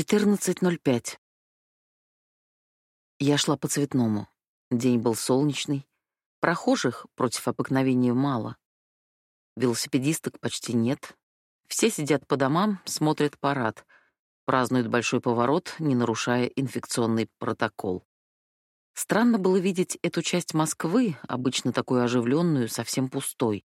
14.05. Я шла по цветному. День был солнечный. Прохожих против обыкновения мало. Велосипедисток почти нет. Все сидят по домам, смотрят парад, празднуют большой поворот, не нарушая инфекционный протокол. Странно было видеть эту часть Москвы, обычно такую оживленную, совсем пустой.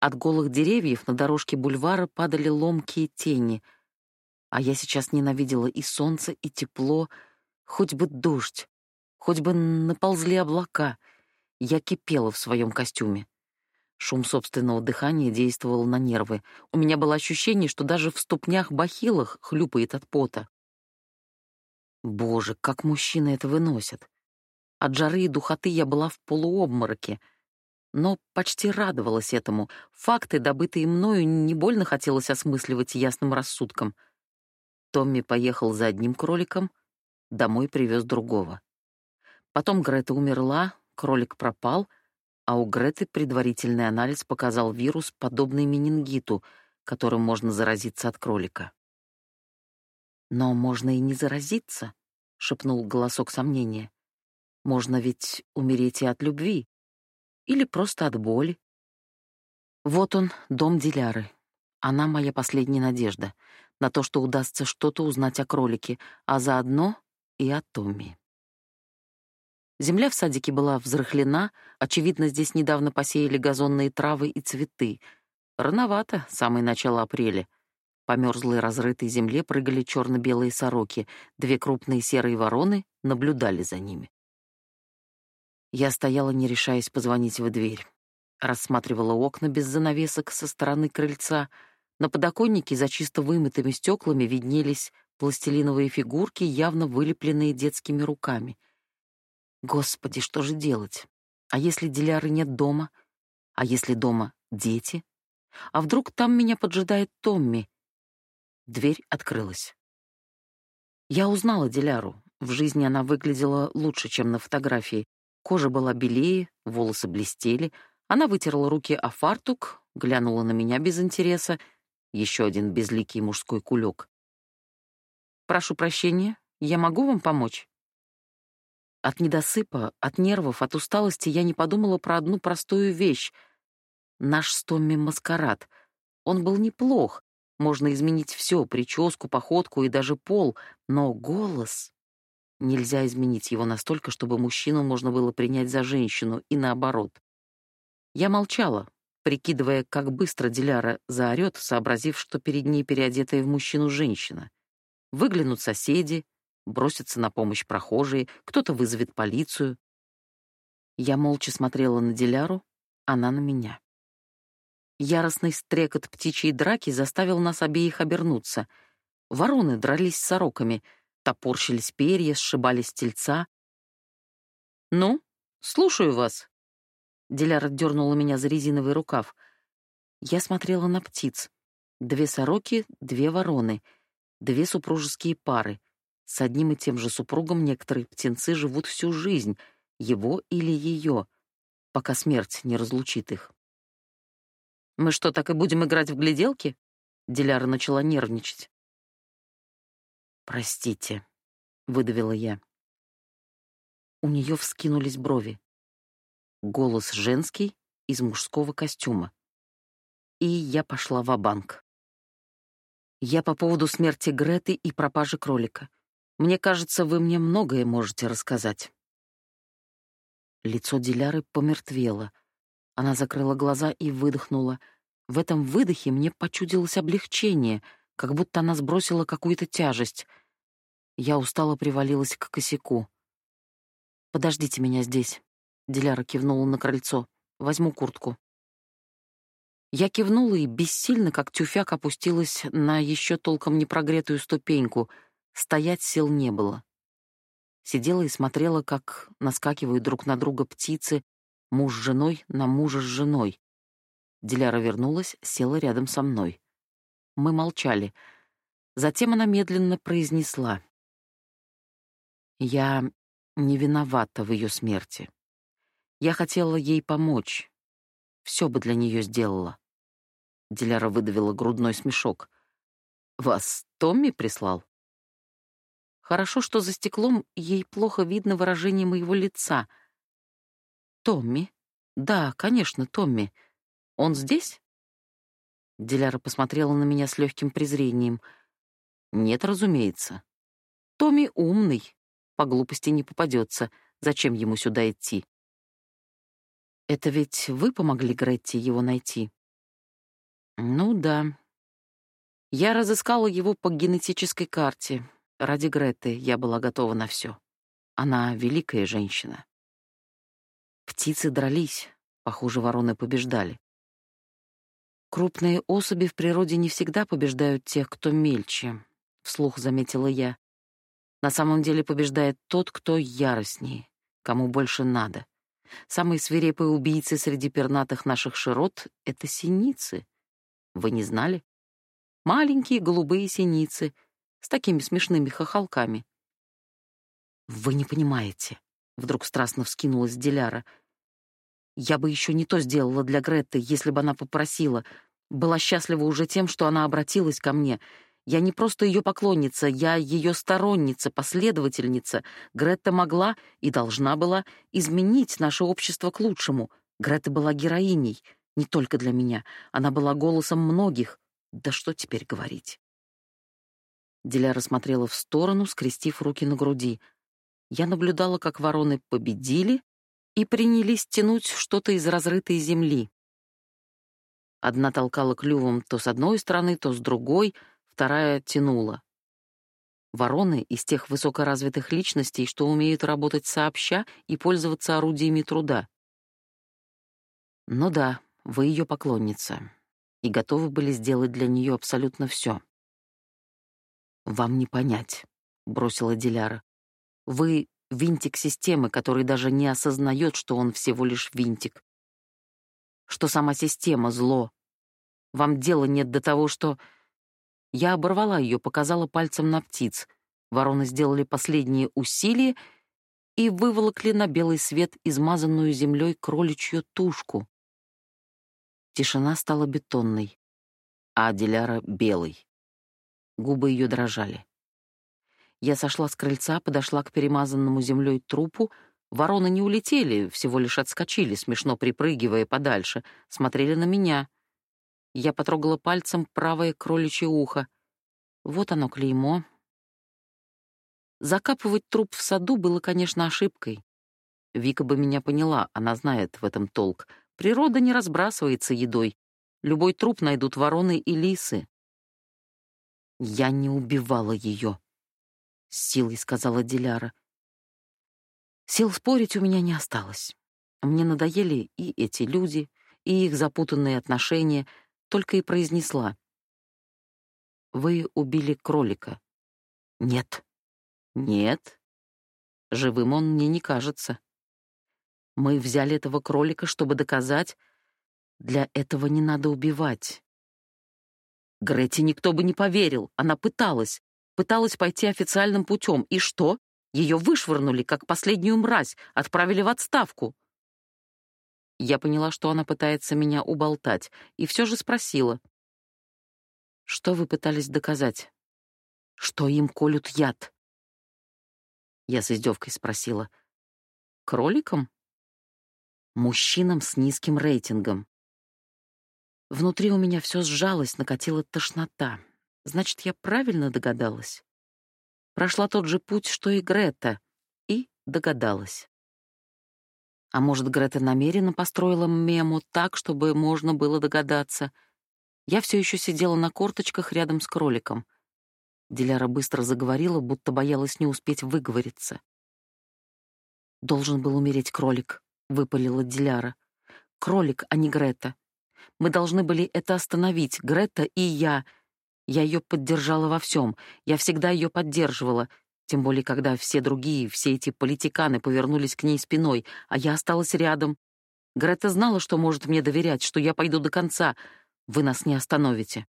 От голых деревьев на дорожке бульвара падали ломкие тени, а я сейчас ненавидела и солнце, и тепло, хоть бы дождь, хоть бы наползли облака. Я кипела в своем костюме. Шум собственного дыхания действовал на нервы. У меня было ощущение, что даже в ступнях-бахилах хлюпает от пота. Боже, как мужчины это выносят. От жары и духоты я была в полуобмороке, но почти радовалась этому. Факты, добытые мною, не больно хотелось осмысливать ясным рассудком. Томми поехал за одним кроликом, домой привез другого. Потом Грета умерла, кролик пропал, а у Греты предварительный анализ показал вирус, подобный менингиту, которым можно заразиться от кролика. «Но можно и не заразиться», — шепнул голосок сомнения. «Можно ведь умереть и от любви. Или просто от боли». Вот он, дом Диляры. Она моя последняя надежда на то, что удастся что-то узнать о кролике, а заодно и о Томми. Земля в садике была взрыхлена, очевидно, здесь недавно посеяли газонные травы и цветы. Рановато, самое начало апреля. По мерзлой разрытой земле прыгали черно-белые сороки, две крупные серые вороны наблюдали за ними. Я стояла, не решаясь позвонить в дверь. Рассматривала окна без занавесок со стороны крыльца. На подоконнике за чисто вымытыми стеклами виднелись пластилиновые фигурки, явно вылепленные детскими руками. Господи, что же делать? А если Диляры нет дома? А если дома дети? А вдруг там меня поджидает Томми? Дверь открылась. Я узнала Диляру. В жизни она выглядела лучше, чем на фотографии. Кожа была белее, волосы блестели. Она вытерла руки о фартук, глянула на меня без интереса. Еще один безликий мужской кулек. «Прошу прощения, я могу вам помочь?» От недосыпа, от нервов, от усталости я не подумала про одну простую вещь. Наш с Томми маскарад. Он был неплох. Можно изменить все, прическу, походку и даже пол, но голос... Нельзя изменить его настолько, чтобы мужчину можно было принять за женщину, и наоборот. Я молчала, прикидывая, как быстро Диляра заорет, сообразив, что перед ней переодетая в мужчину женщина. Выглянут соседи, бросятся на помощь прохожие, кто-то вызовет полицию. Я молча смотрела на Диляру, она на меня. Яростный стрекот птичьей драки заставил нас обеих обернуться. Вороны дрались с сороками, топорщились перья, сшибались тельца. «Ну, слушаю вас». Диляра дернула меня за резиновый рукав. Я смотрела на птиц. Две сороки, две вороны, две супружеские пары. С одним и тем же супругом некоторые птенцы живут всю жизнь, его или ее, пока смерть не разлучит их. «Мы что, так и будем играть в гляделки?» Диляра начала нервничать. «Простите», — выдавила я. У нее вскинулись брови. Голос женский из мужского костюма. И я пошла в банк Я по поводу смерти Греты и пропажи кролика. Мне кажется, вы мне многое можете рассказать. Лицо Диляры помертвело. Она закрыла глаза и выдохнула. В этом выдохе мне почудилось облегчение, как будто она сбросила какую-то тяжесть. Я устало привалилась к косяку. «Подождите меня здесь», — Диляра кивнула на крыльцо. «Возьму куртку». Я кивнула и бессильно, как тюфяк, опустилась на еще толком не прогретую ступеньку — Стоять сил не было. Сидела и смотрела, как наскакивают друг на друга птицы, муж с женой на мужа с женой. Диляра вернулась, села рядом со мной. Мы молчали. Затем она медленно произнесла. «Я не виновата в ее смерти. Я хотела ей помочь. Все бы для нее сделала». Диляра выдавила грудной смешок. «Вас Томми прислал?» Хорошо, что за стеклом ей плохо видно выражение моего лица. «Томми? Да, конечно, Томми. Он здесь?» Диляра посмотрела на меня с легким презрением. «Нет, разумеется. Томми умный, по глупости не попадется. Зачем ему сюда идти?» «Это ведь вы помогли Гретти его найти?» «Ну да. Я разыскала его по генетической карте. Ради Греты я была готова на все. Она великая женщина». Птицы дрались, похоже, вороны побеждали. Крупные особи в природе не всегда побеждают тех, кто мельче, вслух заметила я. На самом деле побеждает тот, кто яростнее, кому больше надо. Самые свирепые убийцы среди пернатых наших широт — это синицы. Вы не знали? Маленькие голубые синицы с такими смешными хохолками. Вы не понимаете. Вдруг страстно вскинулась Диляра. Я бы еще не то сделала для Гретты, если бы она попросила — была счастлива уже тем, что она обратилась ко мне. Я не просто ее поклонница, я ее сторонница, последовательница. Гретта могла и должна была изменить наше общество к лучшему. Гретта была героиней, не только для меня. Она была голосом многих. Да что теперь говорить? Диляра смотрела в сторону, скрестив руки на груди. Я наблюдала, как вороны победили и принялись тянуть что-то из разрытой земли. Одна толкала клювом то с одной стороны, то с другой, вторая тянула. Вороны из тех высокоразвитых личностей, что умеют работать сообща и пользоваться орудиями труда. Ну да, вы ее поклонница, и готовы были сделать для нее абсолютно все. «Вам не понять», — бросила Диляра. «Вы — винтик системы, который даже не осознает, что он всего лишь винтик. Что сама система — зло, вам дела нет до того, что...» Я оборвала ее, показала пальцем на птиц. Вороны сделали последние усилия и выволокли на белый свет измазанную землей кроличью тушку. Тишина стала бетонной, а Диляра — белой. Губы ее дрожали. Я сошла с крыльца, подошла к перемазанному землей трупу. Вороны не улетели, всего лишь отскочили, смешно припрыгивая подальше, смотрели на меня. Я потрогала пальцем правое кроличье ухо. Вот оно, клеймо. Закапывать труп в саду было, конечно, ошибкой. Вика бы меня поняла, она знает в этом толк. Природа не разбрасывается едой. Любой труп найдут вороны и лисы. Я не убивала ее, — с силой сказала Диляра. Сил спорить у меня не осталось. Мне надоели и эти люди, и их запутанные отношения — только и произнесла. «Вы убили кролика». «Нет». «Нет. Живым он мне не кажется. Мы взяли этого кролика, чтобы доказать, для этого не надо убивать». Гретти никто бы не поверил. Она пыталась. Пыталась пойти официальным путем. И что? Ее вышвырнули, как последнюю мразь, отправили в отставку. Я поняла, что она пытается меня уболтать, и все же спросила. «Что вы пытались доказать? Что им колют яд?» Я с издевкой спросила. «Кроликам?» «Мужчинам с низким рейтингом». Внутри у меня все сжалось, накатила тошнота. Значит, я правильно догадалась. Прошла тот же путь, что и Грета, и догадалась. А может, Грета намеренно построила мему так, чтобы можно было догадаться. Я все еще сидела на корточках рядом с кроликом. Диляра быстро заговорила, будто боялась не успеть выговориться. «Должен был умереть кролик», — выпалила Диляра. «Кролик, а не Грета. Мы должны были это остановить, Грета и я. Я ее поддержала во всем. Я всегда ее поддерживала. Тем более, когда все другие, все эти политиканы повернулись к ней спиной, а я осталась рядом. Грета знала, что может мне доверять, что я пойду до конца. Вы нас не остановите.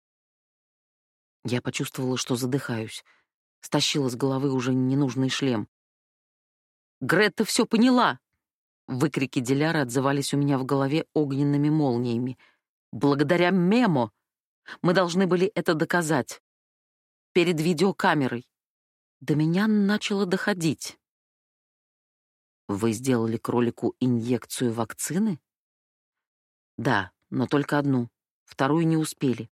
Я почувствовала, что задыхаюсь. Стащила с головы уже ненужный шлем. «Грета все поняла!» Выкрики Диляра отзывались у меня в голове огненными молниями. «Благодаря Мемо! Мы должны были это доказать. Перед видеокамерой. До меня начало доходить. Вы сделали кролику инъекцию вакцины? Да, но только одну. Вторую не успели.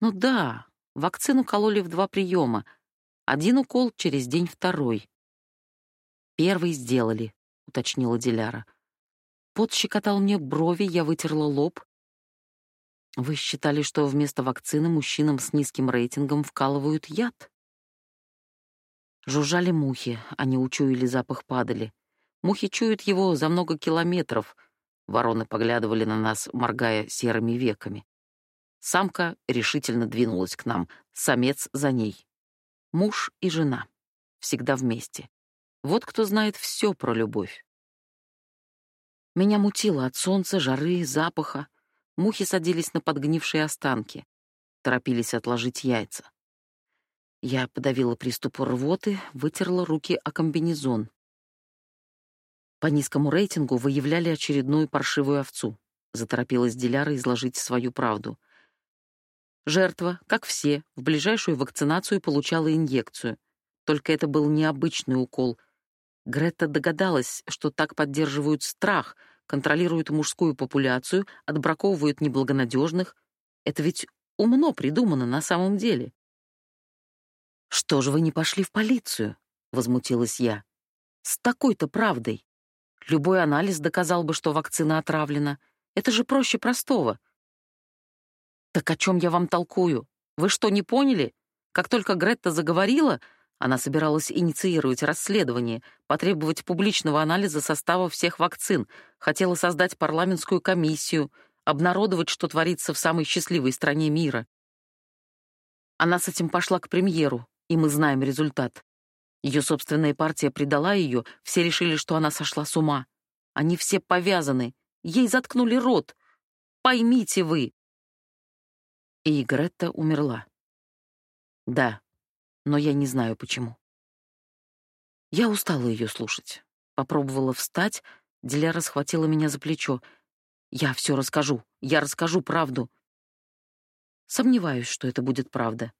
Ну да, вакцину кололи в два приема. Один укол через день второй. Первый сделали, уточнила Диляра. Пот щекотал мне брови, я вытерла лоб. Вы считали, что вместо вакцины мужчинам с низким рейтингом вкалывают яд? Жужжали мухи, они учуяли запах падали. Мухи чуют его за много километров. Вороны поглядывали на нас, моргая серыми веками. Самка решительно двинулась к нам, самец за ней. Муж и жена. Всегда вместе. Вот кто знает все про любовь. Меня мутило от солнца, жары, запаха. Мухи садились на подгнившие останки. Торопились отложить яйца. Я подавила приступ рвоты, вытерла руки о комбинезон. По низкому рейтингу выявляли очередную паршивую овцу. Заторопилась Диляра изложить свою правду. Жертва, как все, в ближайшую вакцинацию получала инъекцию. Только это был необычный укол. Грета догадалась, что так поддерживают страх, контролируют мужскую популяцию, отбраковывают неблагонадежных. Это ведь умно придумано на самом деле. «Что же вы не пошли в полицию?» — возмутилась я. «С такой-то правдой. Любой анализ доказал бы, что вакцина отравлена. Это же проще простого». «Так о чем я вам толкую? Вы что, не поняли? Как только Гретта заговорила, она собиралась инициировать расследование, потребовать публичного анализа состава всех вакцин, хотела создать парламентскую комиссию, обнародовать, что творится в самой счастливой стране мира. Она с этим пошла к премьеру, и мы знаем результат. Ее собственная партия предала ее, все решили, что она сошла с ума. Они все повязаны, ей заткнули рот. Поймите вы. И Гретта умерла. Да, но я не знаю почему. Я устала ее слушать. Попробовала встать, Диляра схватила меня за плечо. Я все расскажу, я расскажу правду. Сомневаюсь, что это будет правда.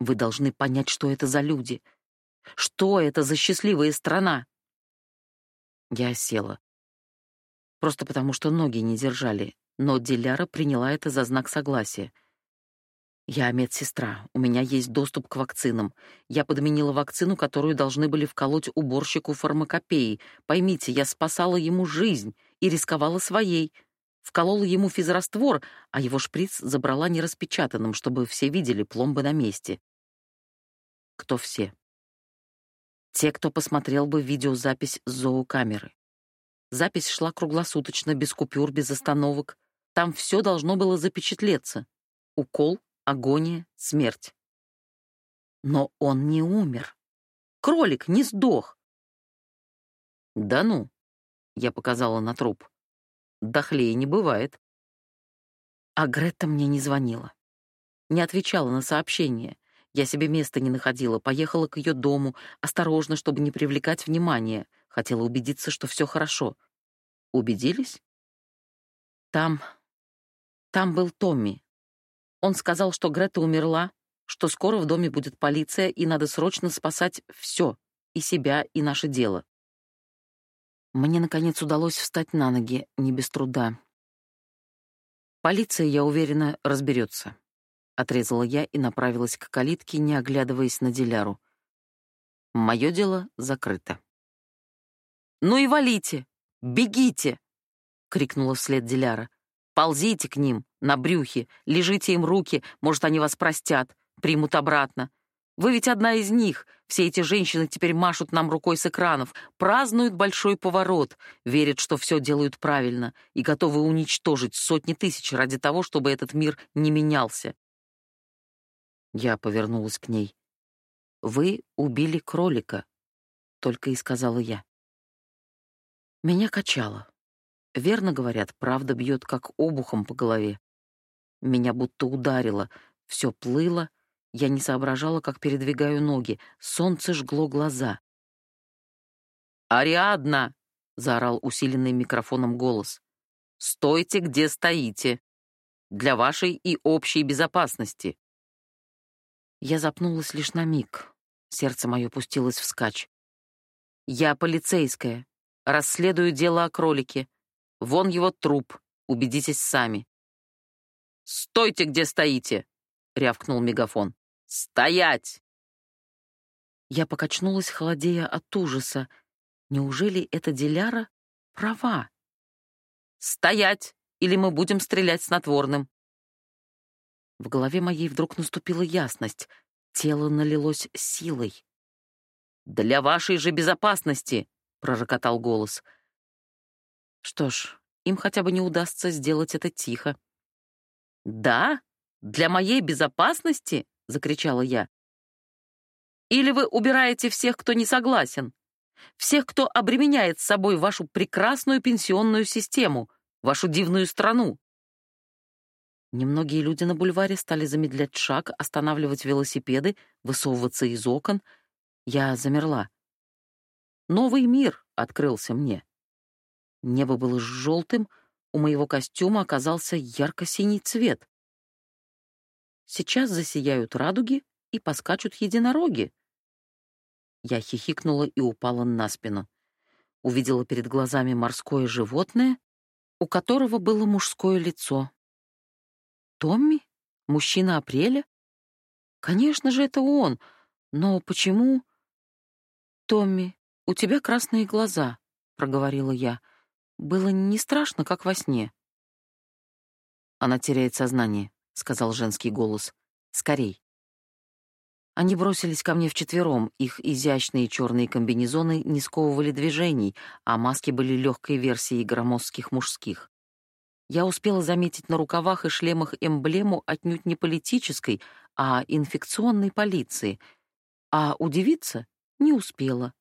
Вы должны понять, что это за люди. Что это за счастливая страна? Я села. Просто потому, что ноги не держали, но Диляра приняла это за знак согласия. Я медсестра, у меня есть доступ к вакцинам. Я подменила вакцину, которую должны были вколоть уборщику фармакопеи. Поймите, я спасала ему жизнь и рисковала своей. Вколола ему физраствор, а его шприц забрала нераспечатанным, чтобы все видели пломбы на месте. Кто все? Те, кто посмотрел бы видеозапись с зоокамеры. Запись шла круглосуточно, без купюр, без остановок. Там все должно было запечатлеться. Укол, агония, смерть. Но он не умер. Кролик не сдох. Да ну, я показала на труп. Дохлее не бывает. А Гретта мне не звонила. Не отвечала на сообщения. Я себе места не находила, поехала к ее дому, осторожно, чтобы не привлекать внимания. Хотела убедиться, что все хорошо. Убедились? Там... Там был Томми. Он сказал, что Грета умерла, что скоро в доме будет полиция, и надо срочно спасать все, и себя, и наше дело. Мне, наконец, удалось встать на ноги, не без труда. Полиция, я уверена, разберется отрезала я и направилась к калитке, не оглядываясь на Диляру. Мое дело закрыто. «Ну и валите! Бегите!» — крикнула вслед Диляра. «Ползите к ним, на брюхе, лежите им руки, может, они вас простят, примут обратно. Вы ведь одна из них. Все эти женщины теперь машут нам рукой с экранов, празднуют большой поворот, верят, что все делают правильно и готовы уничтожить сотни тысяч ради того, чтобы этот мир не менялся. Я повернулась к ней. «Вы убили кролика», — только и сказала я. Меня качало. Верно говорят, правда бьет как обухом по голове. Меня будто ударило, все плыло, я не соображала, как передвигаю ноги, солнце жгло глаза. «Ариадна!» — заорал усиленный микрофоном голос. «Стойте, где стоите! Для вашей и общей безопасности!» Я запнулась лишь на миг. Сердце мое пустилось вскачь. «Я полицейская. Расследую дело о кролике. Вон его труп. Убедитесь сами». «Стойте, где стоите!» — рявкнул мегафон. «Стоять!» Я покачнулась, холодея от ужаса. Неужели эта Диляра права? «Стоять, или мы будем стрелять снотворным!» В голове моей вдруг наступила ясность. Тело налилось силой. «Для вашей же безопасности!» — пророкотал голос. Что ж, им хотя бы не удастся сделать это тихо. «Да? Для моей безопасности?» — закричала я. «Или вы убираете всех, кто не согласен? Всех, кто обременяет собой вашу прекрасную пенсионную систему, вашу дивную страну?» Немногие люди на бульваре стали замедлять шаг, останавливать велосипеды, высовываться из окон. Я замерла. Новый мир открылся мне. Небо было желтым, у моего костюма оказался ярко-синий цвет. Сейчас засияют радуги и поскачут единороги. Я хихикнула и упала на спину. Увидела перед глазами морское животное, у которого было мужское лицо. Томми? Мужчина апреля? Конечно же, это он. Но почему... Томми, у тебя красные глаза, проговорила я. Было не страшно, как во сне. Она теряет сознание, сказал женский голос. Скорей. Они бросились ко мне вчетвером. Их изящные черные комбинезоны не сковывали движений, а маски были легкой версией громоздких мужских. Я успела заметить на рукавах и шлемах эмблему отнюдь не политической, а инфекционной полиции. А удивиться не успела.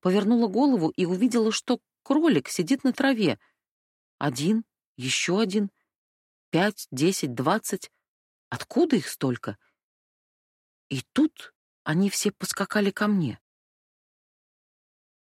Повернула голову и увидела, что Кролик сидит на траве. Один, еще один, пять, десять, двадцать. Откуда их столько? И тут они все поскакали ко мне.